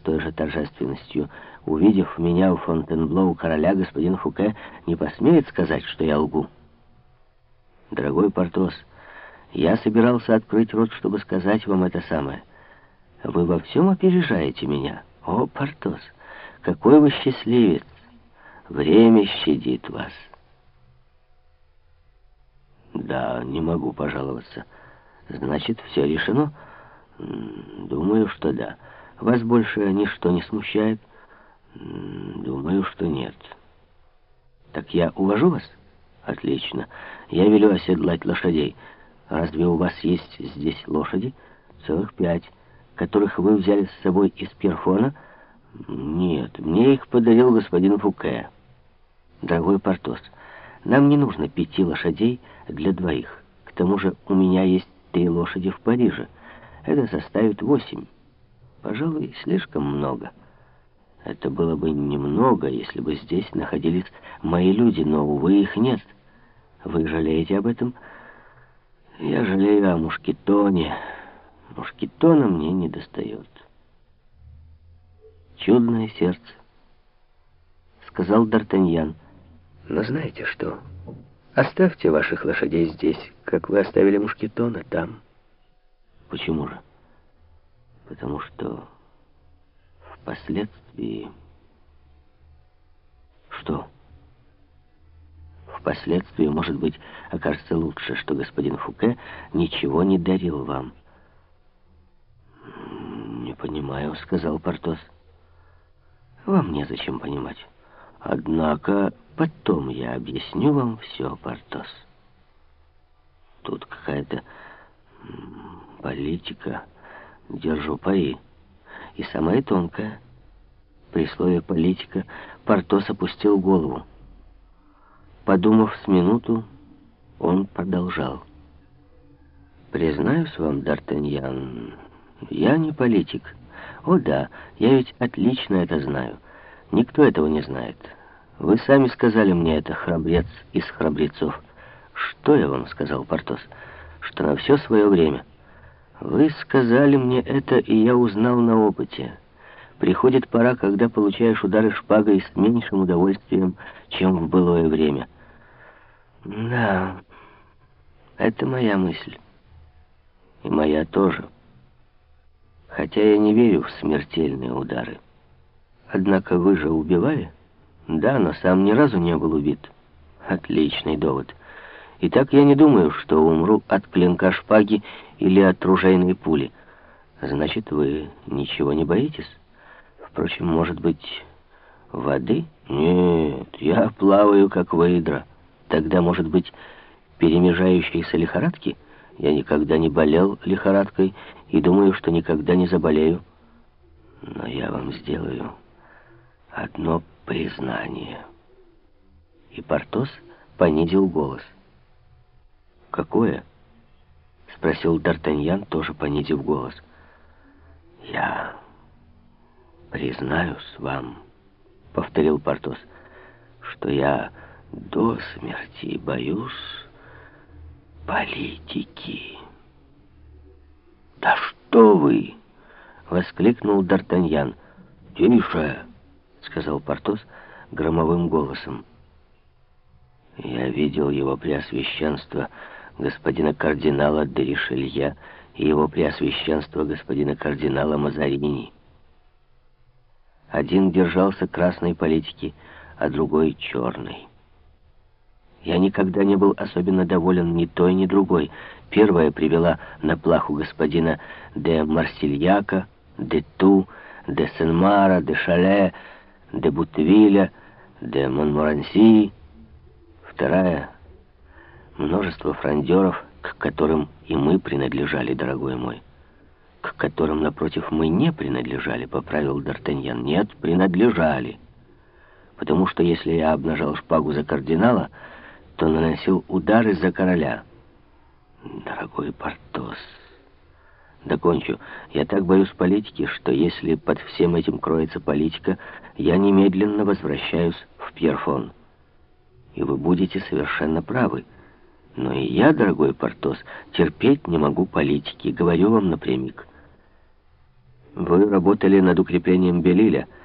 с той же торжественностью. Увидев меня у Фонтенбло у короля, господин Фуке не посмеет сказать, что я лгу. Дорогой Портос, я собирался открыть рот, чтобы сказать вам это самое. Вы во всем опережаете меня. О, Портос, какой вы счастливец! Время щадит вас. Да, не могу пожаловаться. Значит, все решено? Думаю, что да. Вас больше ничто не смущает? Думаю, что нет. Так я увожу вас? Отлично. Я велю оседлать лошадей. Разве у вас есть здесь лошади? Целых пять, которых вы взяли с собой из Перфона? Нет, мне их подарил господин Фуке. Дорогой Портос, нам не нужно пяти лошадей для двоих. К тому же у меня есть три лошади в Париже. Это составит восемь. Пожалуй, слишком много. Это было бы немного, если бы здесь находились мои люди, но, увы, их нет. Вы жалеете об этом? Я жалею о мушкетоне. Мушкетона мне не достает. Чудное сердце, сказал Д'Артаньян. Но знаете что? Оставьте ваших лошадей здесь, как вы оставили мушкетона там. Почему же? Потому что впоследствии... Что? Впоследствии, может быть, окажется лучше, что господин Фуке ничего не дарил вам. «Не понимаю», — сказал Портос. «Вам незачем понимать». Однако потом я объясню вам все, Портос. Тут какая-то политика. Держу пари. И самая тонкая. При слове «политика» Портос опустил голову. Подумав с минуту, он продолжал. «Признаюсь вам, Д'Артаньян, я не политик. О да, я ведь отлично это знаю». Никто этого не знает. Вы сами сказали мне это, храбрец из храбрецов. Что я вам сказал, Портос? Что на все свое время. Вы сказали мне это, и я узнал на опыте. Приходит пора, когда получаешь удары шпагой с меньшим удовольствием, чем в былое время. Да, это моя мысль. И моя тоже. Хотя я не верю в смертельные удары. Однако вы же убивали? Да, но сам ни разу не был убит. Отличный довод. Итак, я не думаю, что умру от клинка шпаги или от ружейной пули. Значит, вы ничего не боитесь? Впрочем, может быть, воды? Нет, я плаваю, как выдра. Тогда, может быть, перемежающиеся лихорадки? Я никогда не болел лихорадкой и думаю, что никогда не заболею. Но я вам сделаю одно признание. И Портос понизил голос. «Какое?» — спросил Д'Артаньян, тоже понизив голос. «Я признаюсь вам», — повторил Портос, «что я до смерти боюсь политики». «Да что вы!» — воскликнул Д'Артаньян. «Тише!» — сказал Портос громовым голосом. «Я видел его преосвященство господина кардинала де Ришелья и его преосвященство господина кардинала Мазарини. Один держался красной политики, а другой — черной. Я никогда не был особенно доволен ни той, ни другой. Первая привела на плаху господина де Марсильяка, де Ту, де Сенмара, де Шале, де Бутвиля, де Монморанси. Вторая — множество фрондеров, к которым и мы принадлежали, дорогой мой. К которым, напротив, мы не принадлежали, поправил Д'Артаньян. Нет, принадлежали. Потому что если я обнажал шпагу за кардинала, то наносил удары за короля. Дорогой Портос... Докончу. Я так боюсь политики, что если под всем этим кроется политика, я немедленно возвращаюсь в Пьерфон. И вы будете совершенно правы. Но и я, дорогой Портос, терпеть не могу политики, говорю вам напрямик. Вы работали над укреплением Белиля —